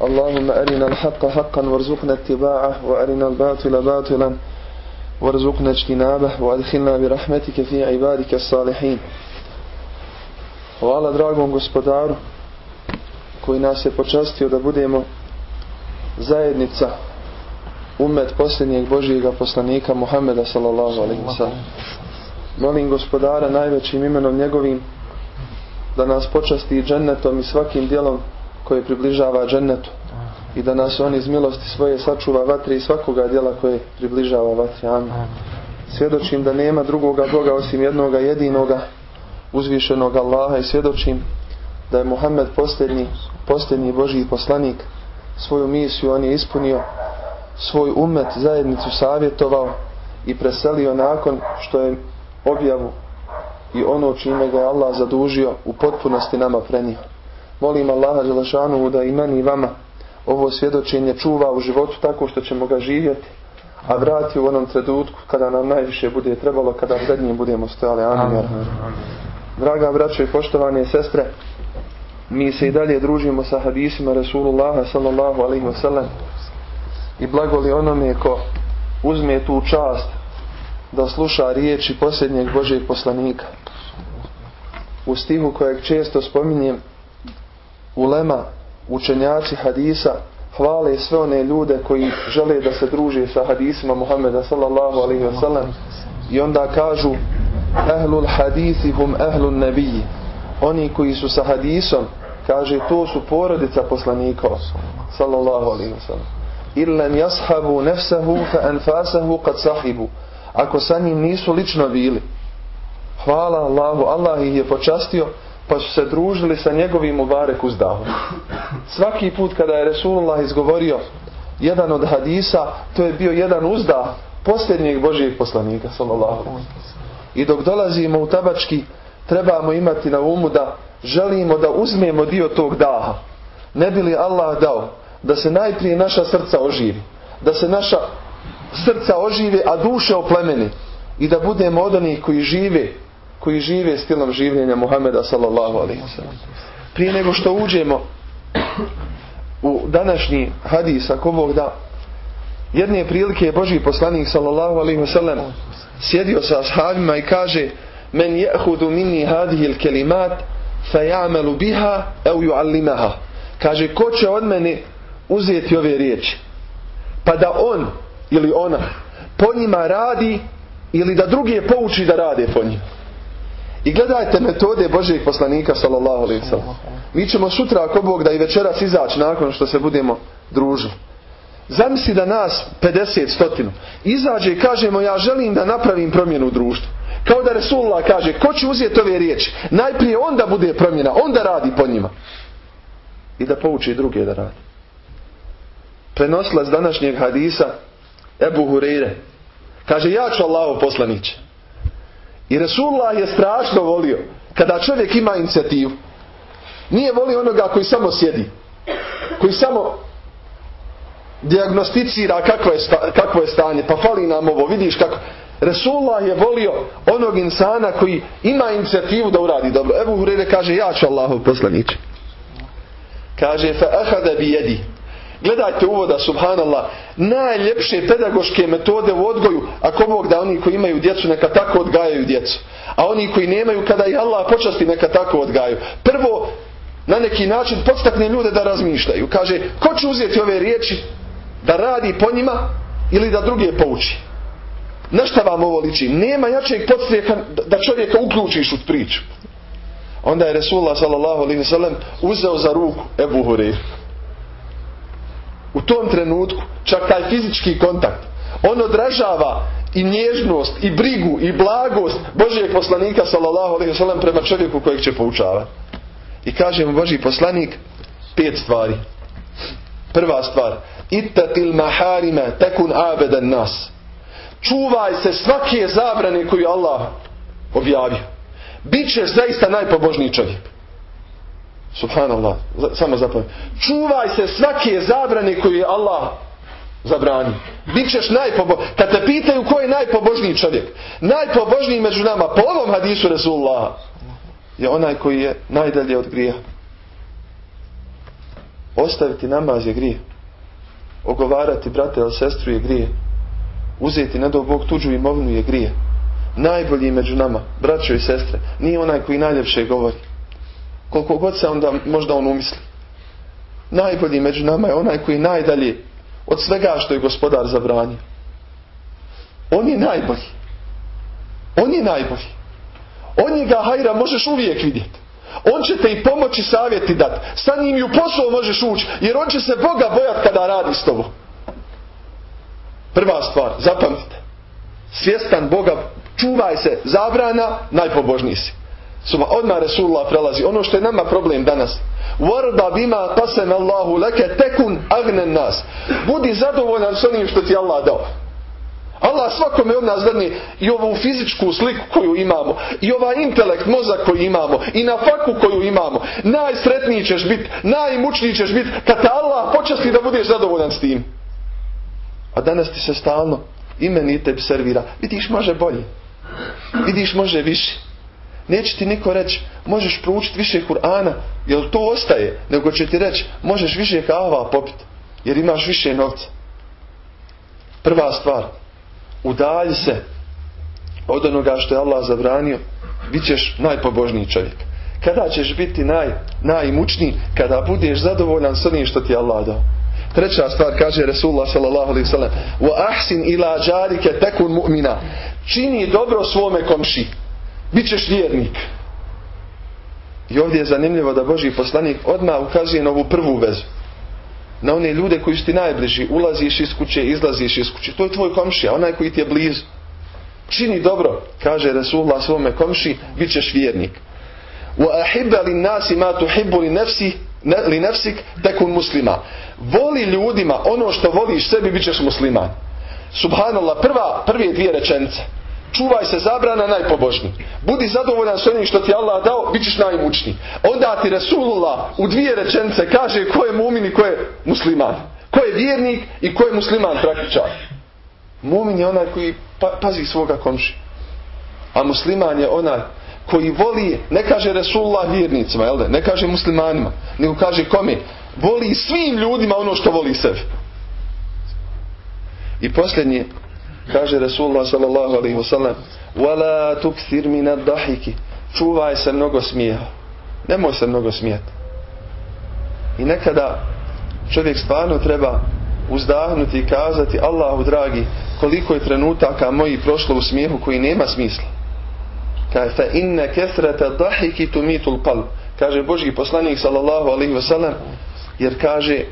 اللهم أرنا الحق حقا وارزقنا اتباعه وأرنا الباطل باطلا وارزقنا اجتنابه وادخلنا برحمتك في عبادك الصالحين Hvala dragom gospodaru koji nas je počastio da budemo zajednica umet posljednjeg Božijega poslanika Muhammeda sallallahu alaihi wasallam. Molim gospodara najvećim imenom njegovim da nas počasti džennetom i svakim dijelom koje približava džennetu i da nas on iz milosti svoje sačuva vatri i svakoga dijela koje približava vatri. Amin. Svjedočim da nema drugoga Boga osim jednoga jedinoga uzvišenog Allaha i svjedočim da je Muhammed posljednji, posljednji Božji poslanik svoju misiju on je ispunio svoj umet zajednicu savjetovao i preselio nakon što je objavu i ono čime ga je Allah zadužio u potpunosti nama prenio. Molim Allaha Đelešanu da i meni i vama ovo svjedočenje čuva u životu tako što ćemo ga živjeti, a vrati u onom trenutku kada nam najviše bude trebalo, kada pred njim budemo stojali. Amin. Draga braćo i poštovane sestre, mi se i dalje družimo sa hadisima Rasulullaha sallallahu alaihi wasallam i blagoli onome ko uzme tu čast da sluša riječi posljednjeg Božeg poslanika. U stihu kojeg često spominjem ulema, učenjaci hadisa hvale sve one ljude koji žele da se druže sa hadisima Muhammeda sallallahu alaihi wasallam i onda kažu ahlul hadithi hum ahlul nabiji oni koji su sa hadisom kaže to su porodica poslanika sallallahu alaihi wasallam illam jashabu nefsahu fa anfasahu kad sahibu. Ako sa njim nisu lično bili hvala Allahu Allah ih je počastio pa su se družili sa njegovim mubarek uzdahom. Svaki put kada je Resulullah izgovorio jedan od hadisa to je bio jedan uzdah posljednjeg Božijeg poslanika sallallahu i dok dolazimo u tabački trebamo imati na umu da želimo da uzmemo dio tog daha. Ne bi li Allah dao da se najprije naša srca oživi da se naša srca ožive a duše oplemeni i da budemo od onih koji žive koji žive stilom življenja Muhameda sallallahu alaihi prije nego što uđemo u današnji hadis ako Bog da jedne prilike je Boži poslanik sallallahu alaihi wasallam sjedio sa ashabima i kaže men jehudu minni hadihil kelimat fa ja'malu biha au ju'allimaha kaže ko će od mene uzeti ove riječi? Pa da on ili ona po njima radi ili da drugi je pouči da rade po njima i gledajte metode Božijeg poslanika sallallahu alaihi mi ćemo sutra ako Bog da i večeras izaći nakon što se budemo družili Zamisli da nas 50 stotinu izađe i kažemo ja želim da napravim promjenu u društvu. Kao da Resulullah kaže ko će uzeti ove riječi? Najprije onda bude promjena, onda radi po njima. I da pouči druge da radi. Prenosila z današnjeg hadisa Ebu Hureyre. Kaže ja ću Allahu poslaniće. I Resulullah je strašno volio kada čovjek ima inicijativu. Nije volio onoga koji samo sjedi. Koji samo dijagnosticira kakvo je, sta, kakvo je stanje, pa fali nam ovo, vidiš kako. Resulullah je volio onog insana koji ima inicijativu da uradi dobro. Ebu Hurere kaže, ja ću Allahov poslanić. Kaže, fa ahada bi jedi. Gledajte uvoda, subhanallah, najljepše pedagoške metode u odgoju, ako Bog da oni koji imaju djecu, neka tako odgajaju djecu. A oni koji nemaju, kada i Allah počasti, neka tako odgajaju. Prvo, na neki način podstakne ljude da razmišljaju. Kaže, ko će uzeti ove riječi da radi po njima ili da druge pouči. Na šta vam ovo liči? Nema jačeg podstrijeka da čovjeka uključiš u priču. Onda je Resulullah sallam uzeo za ruku Ebu Hureyre. U tom trenutku, čak taj fizički kontakt, on odražava i nježnost, i brigu, i blagost Božijeg poslanika sallallahu alaihi sallam prema čovjeku kojeg će poučavati. I kaže mu Božji poslanik pet stvari. Prva stvar, ittatil maharima tekun abedan nas. Čuvaj se svake zabrane koju Allah objavio. Bićeš zaista najpobožniji čovjek. Subhanallah, samo zapovedam. Čuvaj se svake zabrane koju je Allah zabrani. Bićeš najpobožniji. Kad te pitaju ko je najpobožniji čovjek, najpobožniji među nama, po ovom hadisu Resulullah, je onaj koji je najdalje od grija. Ostaviti namaz je grije. Ogovarati brate ili sestru je grije. Uzeti na Bog tuđu imovinu je grije. Najbolji među nama, braćo i sestre, nije onaj koji najljepše govori. Koliko god se onda možda on umisli. Najbolji među nama je onaj koji najdalje od svega što je gospodar zabranio. On je najbolji. On je najbolji. On je ga hajra možeš uvijek vidjeti. On će te i pomoći savjeti dati. Sa njim i u posao možeš ući. Jer on će se Boga bojati kada radi s tobom. Prva stvar, zapamtite. Svjestan Boga, čuvaj se zabrana, najpobožniji si. Suma, odmah Resulullah prelazi. Ono što je nama problem danas. Warda bima tasem Allahu leke tekun agnen nas. Budi zadovoljan s onim što ti Allah dao. Allah svakome od nas dadne i ovu fizičku sliku koju imamo, i ovaj intelekt, mozak koji imamo, i na faku koju imamo. Najsretniji ćeš biti, najmučniji ćeš biti, kad te Allah počasti da budeš zadovoljan s tim. A danas ti se stalno imeni i tebi servira. Vidiš, može bolje. Vidiš, može više. Neće ti niko reći, možeš proučiti više Kur'ana, jer to ostaje, nego će ti reći, možeš više kava popiti, jer imaš više novca. Prva stvar, udalji se od onoga što je Allah zabranio, bit ćeš najpobožniji čovjek. Kada ćeš biti naj, najmučniji? Kada budeš zadovoljan s onim što ti je Allah dao. Treća stvar kaže Resulullah sallallahu alaihi sallam wa ahsin ila džarike tekun mu'mina čini dobro svome komši bit ćeš vjernik i ovdje je zanimljivo da Boži poslanik odmah ukazuje na ovu prvu vezu na one ljude koji su ti najbliži ulaziš iz kuće, izlaziš iz kuće to je tvoj komšija, onaj koji ti je blizu čini dobro kaže Resulullah svome komši bit ćeš vjernik tuhibbu li nafsi li nefsik tekun muslima. Voli ljudima ono što voliš sebi, bit ćeš musliman. Subhanallah, prva, prve dvije rečenice. Čuvaj se zabrana najpobožniji. Budi zadovoljan s onim što ti Allah dao, bit ćeš najmučniji. Onda ti Resulullah u dvije rečenice kaže ko je mumin i ko je musliman. Ko je vjernik i ko je musliman praktičar. Mumin je onaj koji pa, pazi svoga komši. A musliman je onaj koji voli, ne kaže Resulullah vjernicima, jel ne kaže muslimanima, nego kaže kome? Voli svim ljudima ono što voli sebi. I posljednje, kaže Resulullah sallallahu alaihi wasallam, wala tukthir min ad-dahiki. Čuvaj se mnogo smijeha. Nemoj se mnogo smijeti. I nekada čovjek stvarno treba uzdahnuti i kazati Allahu dragi, koliko je trenutaka moji prošlo u smijehu koji nema smisla kaže fa inna kathrata dhahiki tumitul qalb kaže božji poslanik sallallahu alejhi ve sellem jer kaže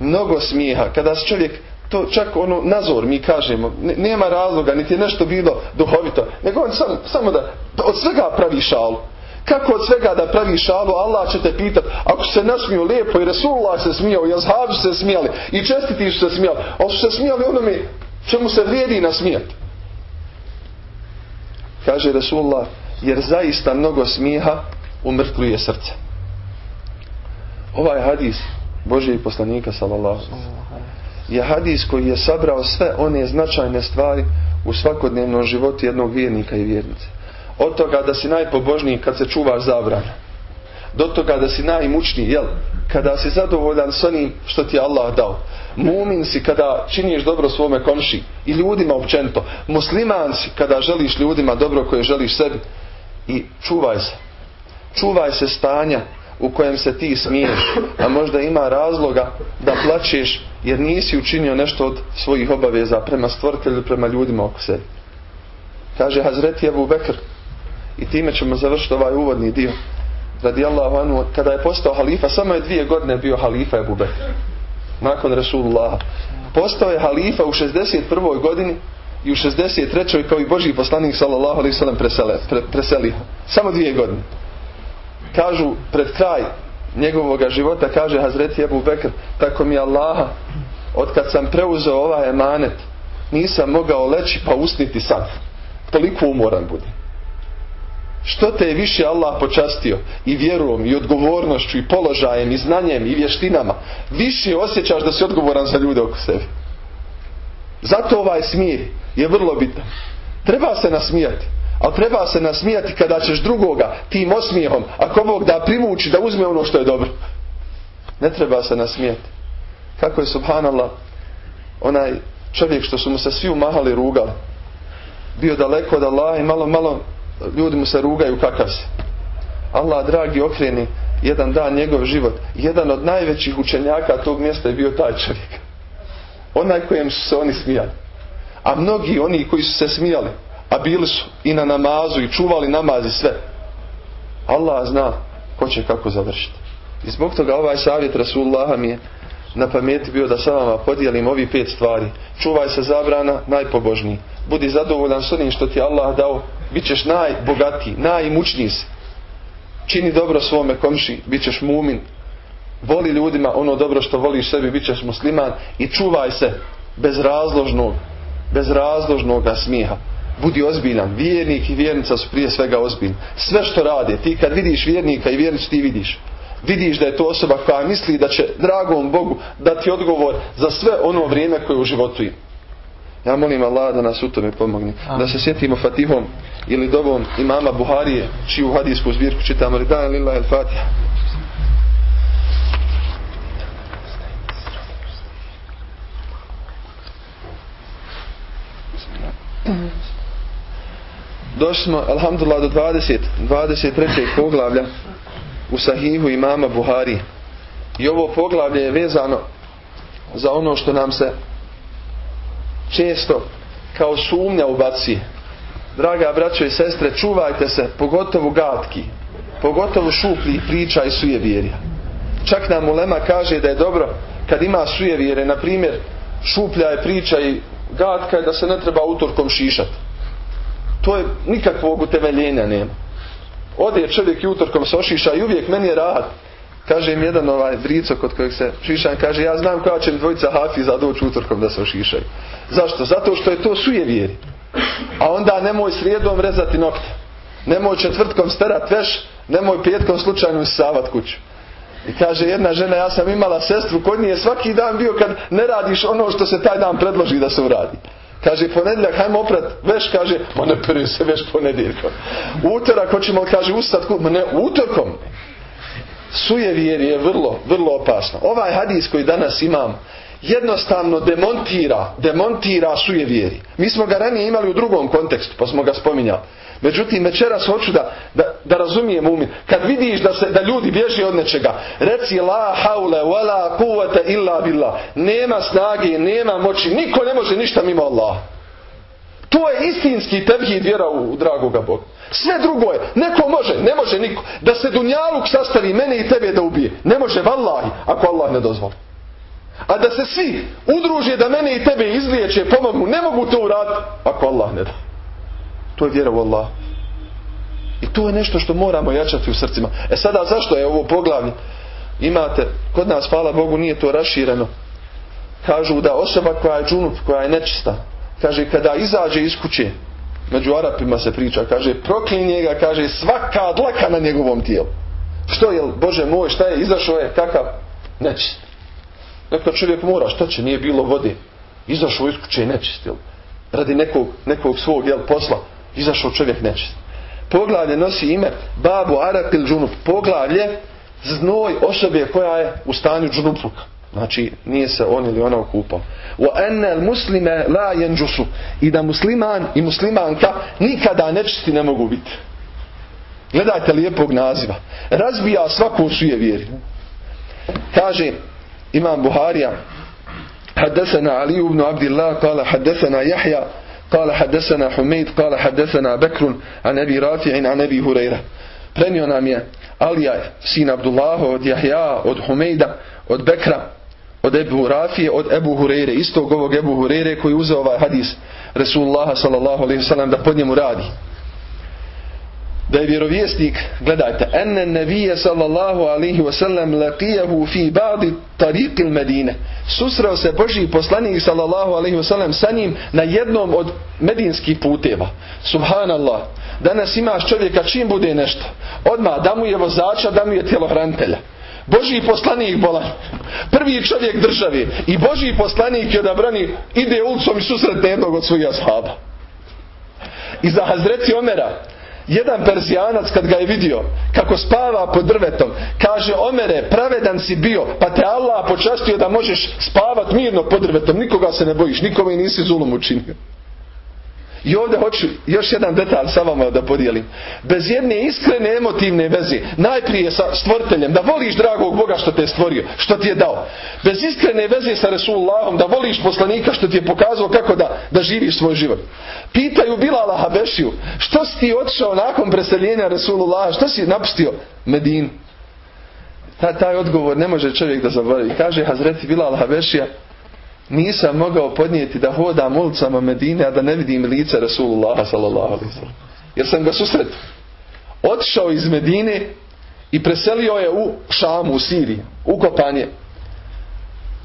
mnogo smijeha kada se čovjek to čak ono nazor mi kažemo. Nema razloga niti je nešto bilo duhovito. Nego on sam, samo da od svega pravi šalu. Kako od svega da pravi šalu Allah će te pitat ako se nasmio lijepo i Resulullah se smijao i azhabi se smijali i čestiti su se smijali ali su se smijali onome čemu se vrijedi nasmijati kaže Resulullah jer zaista mnogo smijeha umrtvuje srce. Ovaj hadis Božije poslanika sallallahu je hadis koji je sabrao sve one značajne stvari u svakodnevnom životu jednog vjernika i vjernice. Od toga da si najpobožniji kad se čuvaš zabrana. Do toga da si najmučniji jel? kada si zadovoljan s onim što ti Allah dao. Mumin si kada činiš dobro svome komši i ljudima općento musliman si kada želiš ljudima dobro koje želiš sebi. I čuvaj se. Čuvaj se stanja u kojem se ti smiješ. A možda ima razloga da plaćeš jer nisi učinio nešto od svojih obaveza prema stvoritelju prema ljudima oko sebi kaže Hazreti Abu Bekr i time ćemo završiti ovaj uvodni dio radijallahu anhu kada je postao halifa samo je dvije godine bio halifa Abu Bekr nakon Rasulullah postao je halifa u 61. godini i u 63. kao i Boži poslanik sallallahu alaihi sallam preselio. Samo dvije godine. Kažu pred kraj njegovog života kaže Hazreti Abu Bekr tako mi Allaha od kad sam preuzeo ovaj emanet nisam mogao leći pa usniti sad. Toliko umoran bude. Što te je više Allah počastio i vjerom i odgovornošću i položajem i znanjem i vještinama više osjećaš da si odgovoran za ljude oko sebi. Zato ovaj smijeh je vrlo bitan. Treba se nasmijati. Ali treba se nasmijati kada ćeš drugoga tim osmijehom, ako Bog da privući da uzme ono što je dobro. Ne treba se nasmijeti. Kako je subhanallah onaj čovjek što su mu se svi umahali rugali. Bio daleko od Allaha i malo, malo ljudi mu se rugaju kakav se. Allah dragi okreni jedan dan njegov život. Jedan od najvećih učenjaka tog mjesta je bio taj čovjek. Onaj kojem su se oni smijali. A mnogi oni koji su se smijali, a bili su i na namazu i čuvali namaz i sve. Allah zna ko će kako završiti. I zbog toga ovaj savjet Rasulullaha mi je na pameti bio da sa vama podijelim ovi pet stvari. Čuvaj se zabrana, najpobožniji. Budi zadovoljan s onim što ti Allah dao, bit ćeš najbogatiji, najimućniji si. Čini dobro svome komši, bit ćeš mumin. Voli ljudima ono dobro što voliš sebi, bit ćeš musliman i čuvaj se bez razložnog, bez razložnog smijeha. Budi ozbiljan. Vjernik i vjernica su prije svega ozbiljni. Sve što rade, ti kad vidiš vjernika i vjernicu ti vidiš vidiš da je to osoba koja misli da će dragom Bogu dati odgovor za sve ono vrijeme koje u životu ima. Ja molim Allah da nas u tome pomogne. Da se sjetimo Fatihom ili dobom imama Buharije, čiju hadijsku zbirku čitamo. Da, lillah el Došli smo, alhamdulillah, do 20, 23. poglavlja u sahihu imama Buhari. I ovo poglavlje je vezano za ono što nam se često kao sumnja ubaci. Draga braćo i sestre, čuvajte se, pogotovo gatki, pogotovo šuplji priča i sujevjerja. Čak nam Ulema kaže da je dobro kad ima sujevjere, na primjer, šuplja je priča i gatka je da se ne treba utorkom šišati. To je nikakvog utemeljenja nema. Ode čovjek i utorkom se ošiša i uvijek meni je rad. Kaže im jedan ovaj vrico kod kojeg se šišam, kaže ja znam koja će mi dvojica hafiza doći utorkom da se ošišaju. Zašto? Zato što je to sujevjeri. A onda nemoj srijedom rezati nokte. Nemoj četvrtkom sterat veš, nemoj petkom slučajno savat kuću. I kaže jedna žena, ja sam imala sestru, kod nije svaki dan bio kad ne radiš ono što se taj dan predloži da se uradi. Kaže, ponedjeljak, hajmo oprat veš, kaže, ma ne prvi se veš ponedjeljkom. Utorak, hoćemo, kaže, ustat, ma ne, utorkom. Sujevjer je vrlo, vrlo opasno. Ovaj hadis koji danas imam, jednostavno demontira, demontira sujevjeri. Mi smo ga ranije imali u drugom kontekstu, pa smo ga spominjali. Međutim, večeras hoću da, da, da razumijem umin. Kad vidiš da, se, da ljudi bježe od nečega, reci la haule wala kuvata illa billah. Nema snage, nema moći, niko ne može ništa mimo Allah. To je istinski tevhid vjera u dragoga Boga. Sve drugo je, neko može, ne može niko. Da se dunjaluk sastavi mene i tebe da ubije. Ne može vallahi, ako Allah ne dozvoli. A da se svi udruže da mene i tebe izliječe, pomognu, ne mogu to uraditi, ako Allah ne da. To je vjera u Allah. I to je nešto što moramo jačati u srcima. E sada zašto je ovo poglavlje? Imate, kod nas, hvala Bogu, nije to rašireno. Kažu da osoba koja je džunup, koja je nečista, kaže kada izađe iz kuće, među Arapima se priča, kaže proklinje ga, kaže svaka dlaka na njegovom tijelu. Što je, Bože moj, šta je, izašao je, kakav nečist. Dakle, čovjek mora, šta će, nije bilo vode. Izašao iz kuće nečist, jel? Radi nekog, nekog svog, jel, posla izašao čovjek nečist. Poglavlje nosi ime Babu Arapil džunup. Poglavlje znoj osobe koja je u stanju džunupluka. Znači nije se on ili ona okupao. Ennel muslime la jenđusu. I da musliman i muslimanka nikada nečisti ne mogu biti. Gledajte lijepog naziva. Razbija svaku suje vjeri. Kaže imam Buharija حدثنا علي بن عبد الله قال حدثنا يحيى قال حدثنا حميد قال حدثنا بكر عن أبي رافع عن أبي هريرة prenio nam je Alija, sin Abdullah, od Jahja, od Humejda, od Bekra, od Ebu Rafije, od Ebu Hureyre, istog ovog Ebu Hureyre koji uzeo ovaj hadis Resulullah sallallahu alaihi sallam da pod njemu radi. Da je vjerovjesnik, gledajte, enne nevije sallallahu alaihi wasallam laqijahu fi ba'di tariqil Medine. Susreo se Boži poslanik sallallahu alaihi wasallam sa njim na jednom od medinskih puteva. Subhanallah. Danas imaš čovjeka čim bude nešto. Odmah da mu je vozača, da mu je tjelohrantelja. Boži poslanik bolan. Prvi čovjek države. I Boži poslanik je odabrani ide ulicom i susretne jednog od svojih ashaba. I za Hazreti Omera jedan Perzijanac kad ga je vidio kako spava pod drvetom, kaže Omere, pravedan si bio, pa te Allah počastio da možeš spavat mirno pod drvetom, nikoga se ne bojiš, nikome nisi zulum učinio. I ovdje hoću još jedan detalj sa vama da podijelim. Bez jedne iskrene emotivne veze, najprije sa stvoriteljem, da voliš dragog Boga što te je stvorio, što ti je dao. Bez iskrene veze sa Resulullahom, da voliš poslanika što ti je pokazao kako da, da živiš svoj život. Pitaju Bilala Habešiju, što si ti otišao nakon preseljenja Resulullaha, što si napustio Medinu? Taj, taj odgovor ne može čovjek da zaboravi. Kaže Hazreti Bilal Habešija, nisam mogao podnijeti da hodam ulicama Medine, a da ne vidim lice Rasulullah sallallahu Jer sam ga susretio. Otišao iz Medine i preselio je u Šamu, u Siriji. Ukopan je.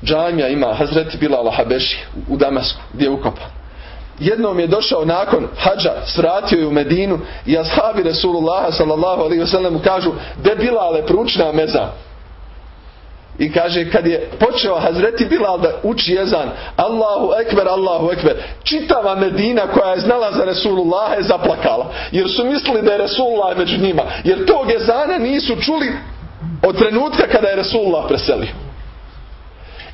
Džamija ima Hazreti Bilal Habeši u Damasku, gdje je ukopan. Jednom je došao nakon hađa, svratio je u Medinu i ashabi Rasulullah sallallahu alaihi wasallam kažu, de Bilale pručna meza. I kaže kad je počeo Hazreti Bilal da uči jezan Allahu ekber, Allahu ekber čitava Medina koja je znala za Resulullah je zaplakala. Jer su mislili da je Resulullah među njima. Jer tog jezana nisu čuli od trenutka kada je Resulullah preselio.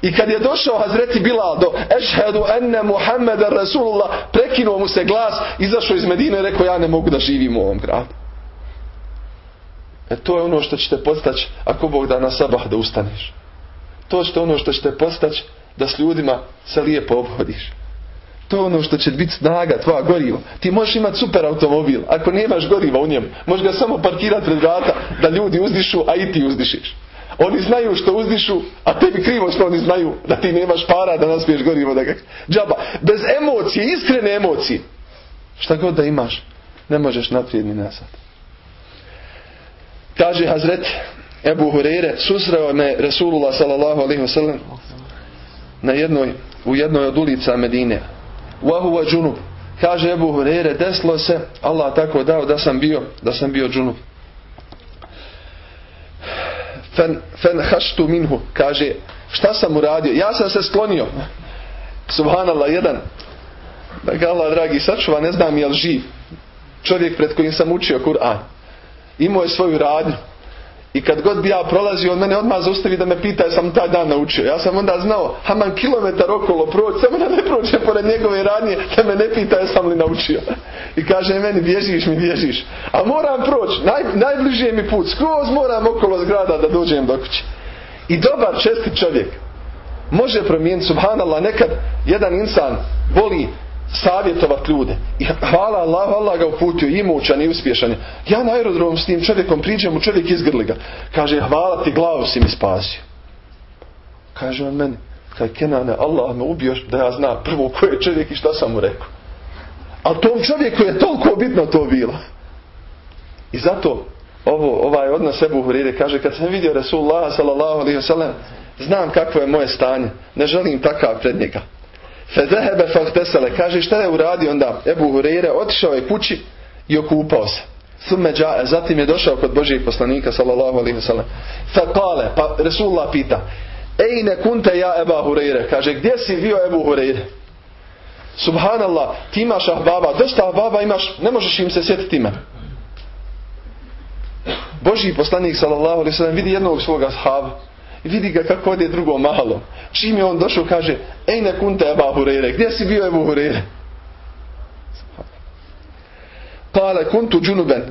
I kad je došao Hazreti Bilal do Ešhedu enne Muhammeda Rasulullah prekinuo mu se glas, izašao iz Medine i rekao ja ne mogu da živim u ovom gradu. E to je ono što ćete postaći ako Bog da na sabah da ustaneš. To je ono što ćete postaći da s ljudima se lijepo obhodiš. To je ono što će biti snaga, tvoja goriva. Ti možeš imati super automobil. Ako nemaš goriva u njemu, možeš ga samo parkirati pred vrata da ljudi uzdišu, a i ti uzdišiš. Oni znaju što uzdišu, a tebi krivo što oni znaju da ti nemaš para da naspiješ gorivo. Da ga... Džaba. Bez emocije, iskrene emocije. Šta god da imaš, ne možeš naprijed ni nazad. Kaže Hazret Ebu Hureyre, susreo me Resulullah sallallahu alaihi wasallam na jednoj, u jednoj od ulica Medine. Wahuwa džunub. Kaže Ebu Hureyre, deslo se, Allah tako dao da sam bio, da sam bio džunub. Fen, fen haštu minhu. Kaže, šta sam uradio? Ja sam se sklonio. Subhanallah, jedan. Da ga Allah dragi sačuva, ne znam je li živ. Čovjek pred kojim sam učio Kur'an imao je svoju radnju. I kad god bi ja prolazio, on mene odmah zaustavi da me pita sam taj dan naučio. Ja sam onda znao, haman kilometar okolo proći, samo da ne prođe pored njegove radnje, da me ne pita jesam li naučio. I kaže meni, bježiš mi, bježiš. A moram proći, naj, najbliže mi put, skroz moram okolo zgrada da dođem do kuće. I dobar, česti čovjek može promijeniti, subhanallah, nekad jedan insan voli savjetovati ljude. I hvala Allah, Allah ga uputio, imućan i uspješan. Ja na aerodromu s tim čovjekom priđem, u čovjek izgrli ga. Kaže, hvala ti, glavu si mi spasio. Kaže on meni, kaj Kenane, Allah me ubio da ja znam prvo ko je čovjek i šta sam mu rekao. A tom čovjeku je toliko bitno to bilo. I zato ovo, ovaj odnos Ebu Hurire kaže, kad sam vidio Rasulullah sallallahu alaihi znam kakvo je moje stanje. Ne želim takav pred njega. Fezehebe fahtesele. Kaže šta je uradio onda? Ebu Hureyre otišao je kući i okupao se. Džae. Zatim je došao kod Božijeg poslanika sallallahu alaihi wa sallam. Fekale. Pa Resulullah pita. Ejne kunte ja Eba Hureyre. Kaže gdje si bio Ebu Hureyre? Subhanallah. Ti imaš ahbaba. Dosta ahbaba imaš. Ne možeš im se sjetiti ime. Božji poslanik sallallahu alaihi wa sallam vidi jednog svoga sahaba i vidi ga kako ode drugo malo. Čim je on došao kaže, ej ne kunte Eba Hureyre, gdje si bio Ebu Hureyre? Kale kuntu džunuben.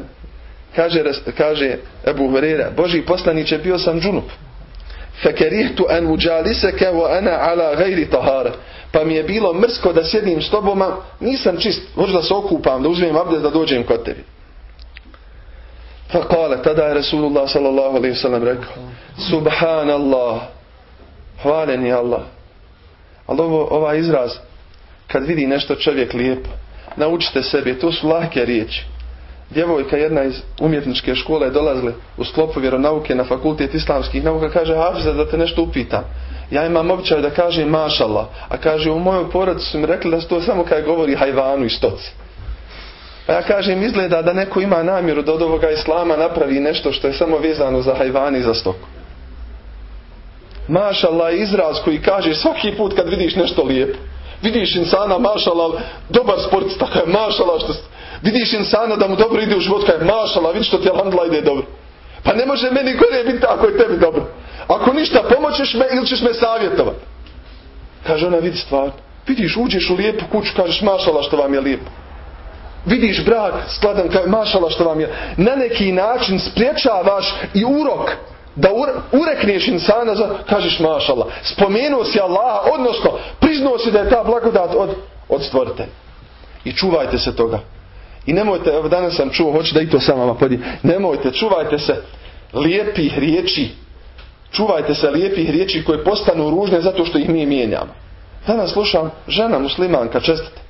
Kaže, kaže Ebu Hureyre, Boži poslaniće, bio sam džunub. Fekerihtu en uđaliseke wa ana ala gajri tahara. Pa mi je bilo mrsko da sjedim s tobom, nisam čist, možda da se okupam, da uzmem abdest da dođem kod tebi. Fakale, tada je Resulullah sallallahu alaihi sallam rekao, Subhanallah, hvaljen je Allah. Ali ovo, ovaj izraz, kad vidi nešto čovjek lijepo, naučite sebi, to su lahke riječi. Djevojka jedna iz umjetničke škole je dolazila u sklopu vjeronauke na fakultet islamskih nauka, kaže Hafiza da te nešto upitam. Ja imam običaj da kažem mašallah, a kaže u mojoj porodici su mi rekli da se to samo kaj govori hajvanu i stoci. Pa ja kažem, izgleda da neko ima namjeru da od ovoga islama napravi nešto što je samo vezano za hajvani i za stoku. Mašallah izraz koji kaže svaki put kad vidiš nešto lijepo. Vidiš insana, mašallah, dobar sportista, kaj mašallah što Vidiš insana da mu dobro ide u život, kaže mašala, vidi što ti alhamdulillah ide dobro. Pa ne može meni gore biti ako je tebi dobro. Ako ništa, pomoćeš me ili ćeš me savjetovati. Kaže ona, vidi stvar. Vidiš, uđeš u lijepu kuću, kažeš mašala što vam je lijepo. Vidiš brak skladan, kaže mašala što vam je. Na neki način spriječavaš i urok da urekneš insana za, kažeš mašala. Spomenuo si Allaha, odnosno priznao si da je ta blagodat od, od stvorite. I čuvajte se toga. I nemojte, evo danas sam čuo, hoću da i to sam vama podijem. Nemojte, čuvajte se lijepih riječi. Čuvajte se lijepih riječi koje postanu ružne zato što ih mi mijenjamo. Danas slušam žena muslimanka čestite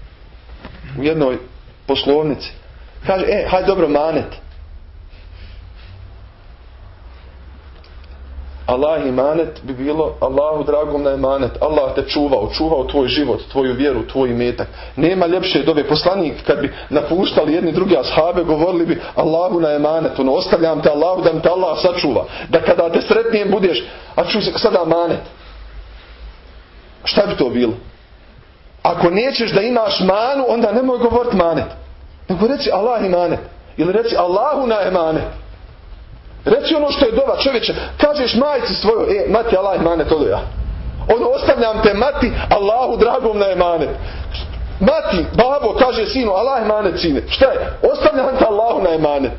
u jednoj poslovnici. Kaže, e, haj dobro manet. Allah imanet bi bilo Allahu dragom na emanet. Allah te čuvao, čuvao tvoj život, tvoju vjeru, tvoj metak. Nema ljepše dove. Poslanik kad bi napuštali jedni drugi ashabe govorili bi Allahu na emanet. Ono, ostavljam te Allahu da mi te Allah sačuva. Da kada te sretnijem budeš, a se sada manet. Šta bi to bilo? Ako nećeš da imaš manu, onda nemoj govoriti manet. Nego reci Allah imanet. Ili reci Allahu na emanet. Reci ono što je dova čovječe. Kažeš majci svojoj, e, mati Allah imane to ja. Ono, ostavljam te mati Allahu dragom na emanet. Mati, babo, kaže sinu, Allah emanet sine. Šta je? Ostavljam te Allahu na emanet.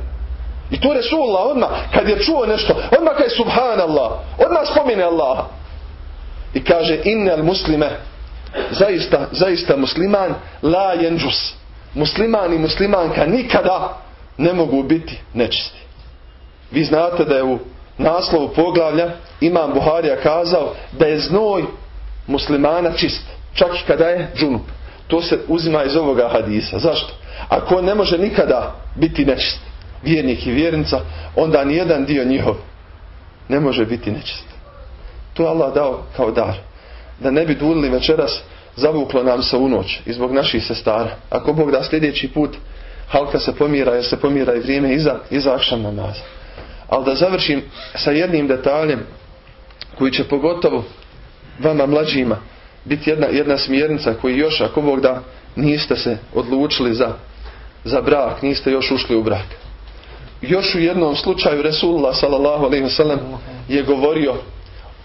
I to Resulullah odmah, kad je čuo nešto, odmah kaže subhanallah, odmah spomine Allaha. I kaže, innal muslime, zaista, zaista musliman, la jenđus. Musliman i muslimanka nikada ne mogu biti nečisti. Vi znate da je u naslovu poglavlja Imam Buharija kazao da je znoj muslimana čist. Čak i kada je džunup. To se uzima iz ovoga hadisa. Zašto? Ako ne može nikada biti nečist, vjernik i vjernica, onda nijedan dio njihov ne može biti nečist. To je Allah dao kao dar. Da ne bi dulili večeras, zavuklo nam se u noć i zbog naših sestara. Ako Bog da sljedeći put, halka se pomira, jer se pomira i vrijeme iza, iza akšam namaza. Ali da završim sa jednim detaljem koji će pogotovo vama mlađima biti jedna, jedna smjernica koji još ako Bog da niste se odlučili za, za brak, niste još ušli u brak. Još u jednom slučaju Resulullah sallallahu wasallam je govorio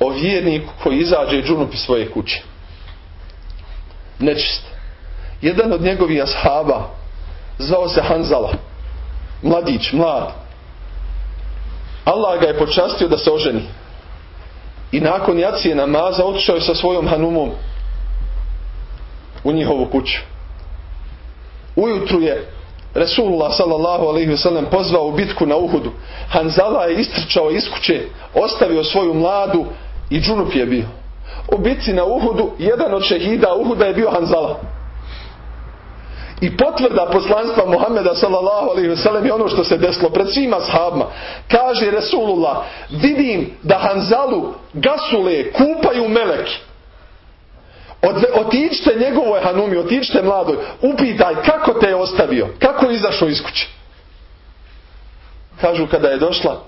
o vjerniku koji izađe džunupi svoje kuće. Nečist. Jedan od njegovih ashaba zvao se Hanzala. Mladić, mlad Allah ga je počastio da se oženi. I nakon jacije namaza otišao je sa svojom hanumom u njihovu kuću. Ujutru je Resulullah sallallahu alaihi wasallam pozvao u bitku na Uhudu. Hanzala je istrčao iz kuće, ostavio svoju mladu i džunup je bio. U bitci na Uhudu, jedan od šehida Uhuda je bio Hanzala i potvrda poslanstva Muhameda sallallahu alaihi wasallam je ono što se desilo pred svima sahabima. Kaže Resulullah, vidim da Hanzalu gasule kupaju meleki. Otičite njegovoj hanumi, otičite mladoj, upitaj kako te je ostavio, kako je izašao iz kuće. Kažu kada je došla,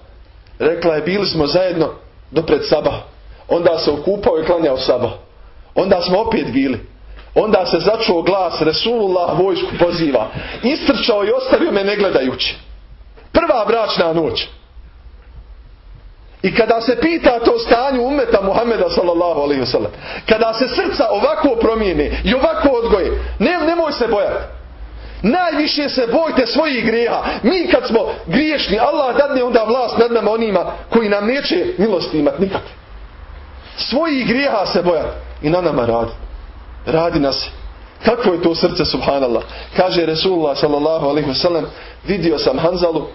rekla je bili smo zajedno do pred sabah. Onda se okupao i klanjao sabah. Onda smo opet bili. Onda se začuo glas Resulullah vojsku poziva. Istrčao i ostavio me ne gledajući. Prva bračna noć. I kada se pita to stanju umeta Muhameda sallallahu alaihi wasallam, kada se srca ovako promijene i ovako odgoje, ne, nemoj se bojati. Najviše se bojte svojih grijeha. Mi kad smo griješni, Allah dadne onda vlast nad nama onima koji nam neće milosti imati nikakve. Svojih grijeha se bojati i na nama radi radi nas Kakvo je to srce, subhanallah? Kaže Resulullah sallallahu alaihi wasallam, vidio sam Hanzalu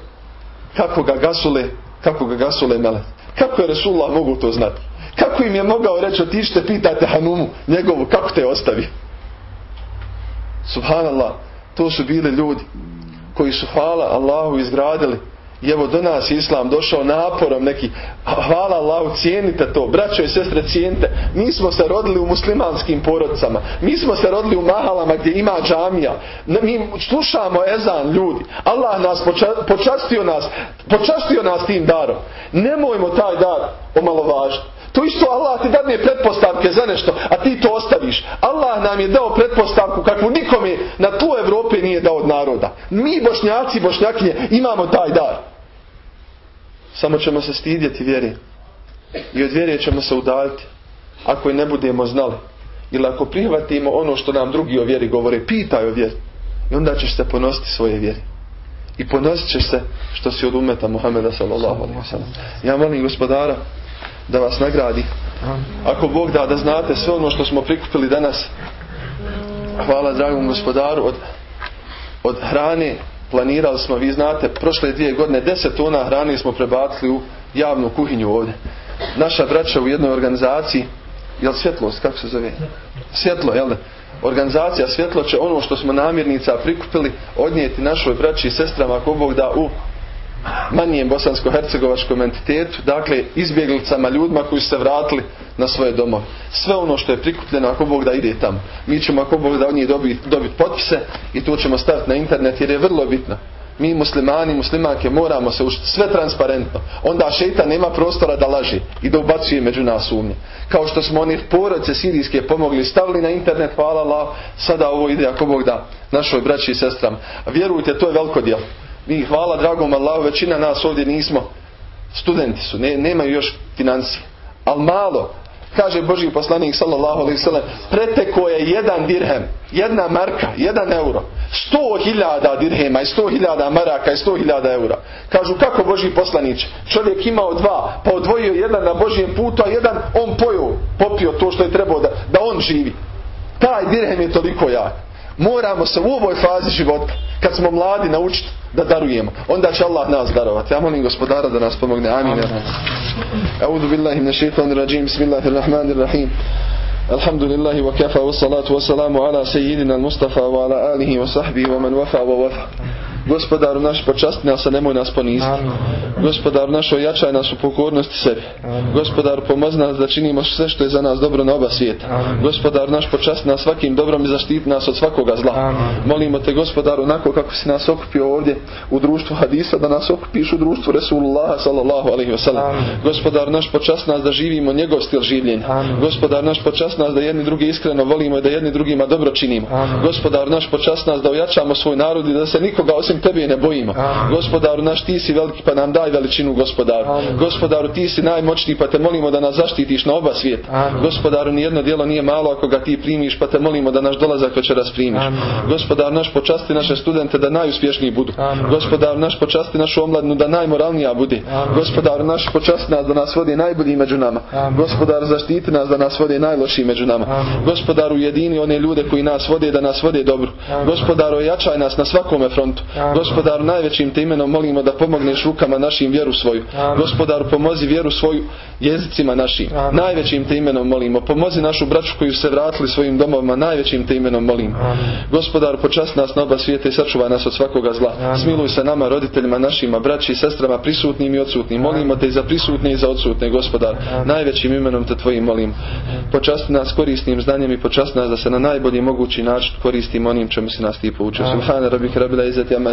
kako ga gasule, kako ga gasule mele. Kako je Resulullah mogu to znati? Kako im je mogao reći, otište, pitajte Hanumu, njegovu, kako te ostavi? Subhanallah, to su bili ljudi koji su, hvala Allahu, izgradili i evo do nas Islam došao naporom neki. Hvala Allahu, cijenite to. Braćo i sestre, cijenite. Mi smo se rodili u muslimanskim porodcama. Mi smo se rodili u mahalama gdje ima džamija. Mi slušamo ezan ljudi. Allah nas počastio nas. Počastio nas tim darom. Nemojmo taj dar omalovažiti. To isto Allah ti dadne pretpostavke za nešto, a ti to ostaviš. Allah nam je dao pretpostavku kakvu nikome na tu Evropi nije dao od naroda. Mi bošnjaci, bošnjakinje imamo taj dar. Samo ćemo se stidjeti vjeri. I od vjere ćemo se udaljiti. Ako je ne budemo znali. Ili ako prihvatimo ono što nam drugi o vjeri govore. Pitaj o vjeri. I onda ćeš se ponositi svoje vjeri. I ponosit ćeš se što si od umeta Muhameda sallallahu alaihi Ja molim gospodara da vas nagradi. Ako Bog da da znate sve ono što smo prikupili danas. Hvala dragom gospodaru od, od hrane planirali smo, vi znate, prošle dvije godine deset tona hrane smo prebacili u javnu kuhinju ovdje. Naša braća u jednoj organizaciji, jel svjetlost, kako se zove? Svjetlo, jel da? Organizacija svjetlo će ono što smo namirnica prikupili odnijeti našoj braći i sestrama ako Bog da u manijem bosansko-hercegovačkom entitetu, dakle izbjeglicama ljudima koji se vratili na svoje domove. Sve ono što je prikupljeno ako Bog da ide tamo. Mi ćemo ako Bog da od njih dobiti dobit potpise i to ćemo staviti na internet jer je vrlo bitno. Mi muslimani, muslimanke moramo se uštiti sve transparentno. Onda šeitan nema prostora da laži i da ubacuje među nas sumnje. Kao što smo onih porodice sirijske pomogli, stavili na internet, hvala Allah, sada ovo ide ako Bog da našoj braći i sestram. Vjerujte, to je veliko djelo. Mi hvala dragom Allahu, većina nas ovdje nismo studenti su, ne, nemaju još financije. Ali malo, kaže Boži poslanik sallallahu alaihi sallam, preteko je jedan dirhem, jedna marka, jedan euro, sto hiljada dirhema i sto hiljada maraka i sto hiljada eura. Kažu kako Boži poslanić, čovjek imao dva, pa odvojio jedan na Božijem putu, a jedan on pojio, popio to što je trebao da, da on živi. Taj dirhem je toliko jak. Moramo se u ovoj fazi života, kad smo mladi, naučiti da darujemo. Onda će Allah nas darovati. Ja molim gospodara da nas pomogne. Amin. Audu billahi min shaitanir rajim. Bismillahirrahmanirrahim. Alhamdulillahi wa kafa wa salatu wa salamu ala sayyidina al-Mustafa wa ala alihi wa sahbihi wa man wafa wa wafa. Gospodaru naš počasti nas, a nemoj nas poniziti. Gospodaru naš ojačaj nas u pokornosti sebi. Gospodaru pomozi nas da činimo sve što je za nas dobro na oba svijeta. Gospodaru naš počasti nas svakim dobrom i zaštiti nas od svakoga zla. Molimo te gospodaru onako kako si nas okupio ovdje u društvu hadisa da nas okupiš u društvu Resulullah sallallahu alaihi wasallam. Gospodar naš počasti nas da živimo njegov stil življenja. Gospodar naš počasti nas da jedni drugi iskreno volimo i da jedni drugima dobro činimo. Gospodar naš počasti nas da ojačamo svoj narod i da se nikoga osim tebe ne bojimo. Gospodaru naš ti si veliki pa nam daj veličinu gospodaru. Gospodaru ti si najmoćniji pa te molimo da nas zaštitiš na oba svijeta. Gospodaru nijedno djelo nije malo ako ga ti primiš pa te molimo da naš dolazak večeras primiš. Gospodar naš počasti naše studente da najuspješniji budu. Gospodar naš počasti našu omladnu da najmoralnija bude. Gospodar naš počasti nas da nas vodi najbolji među nama. Gospodar zaštiti nas da nas vodi najlošiji među nama. Gospodaru jedini one ljude koji nas vode da nas vode dobro. Gospodaru jačaj nas na svakome frontu. Gospodaru najvećim te imenom molimo da pomogneš rukama našim vjeru svoju. Gospodaru pomozi vjeru svoju jezicima našim. Najvećim te imenom molimo. Pomozi našu braću koju se vratili svojim domovima. Najvećim te imenom molimo. Gospodaru počast nas na oba svijeta i sačuvaj nas od svakoga zla. Smiluj se nama, roditeljima našima, braći i sestrama, prisutnim i odsutnim. Molimo te i za prisutne i za odsutne, gospodar. Najvećim imenom te tvojim molim. Počasti nas korisnim znanjem i počasti nas da se na najbolji mogući način koristimo onim čemu si nas ti poučio. Subhana rabbika rabbil izzati amma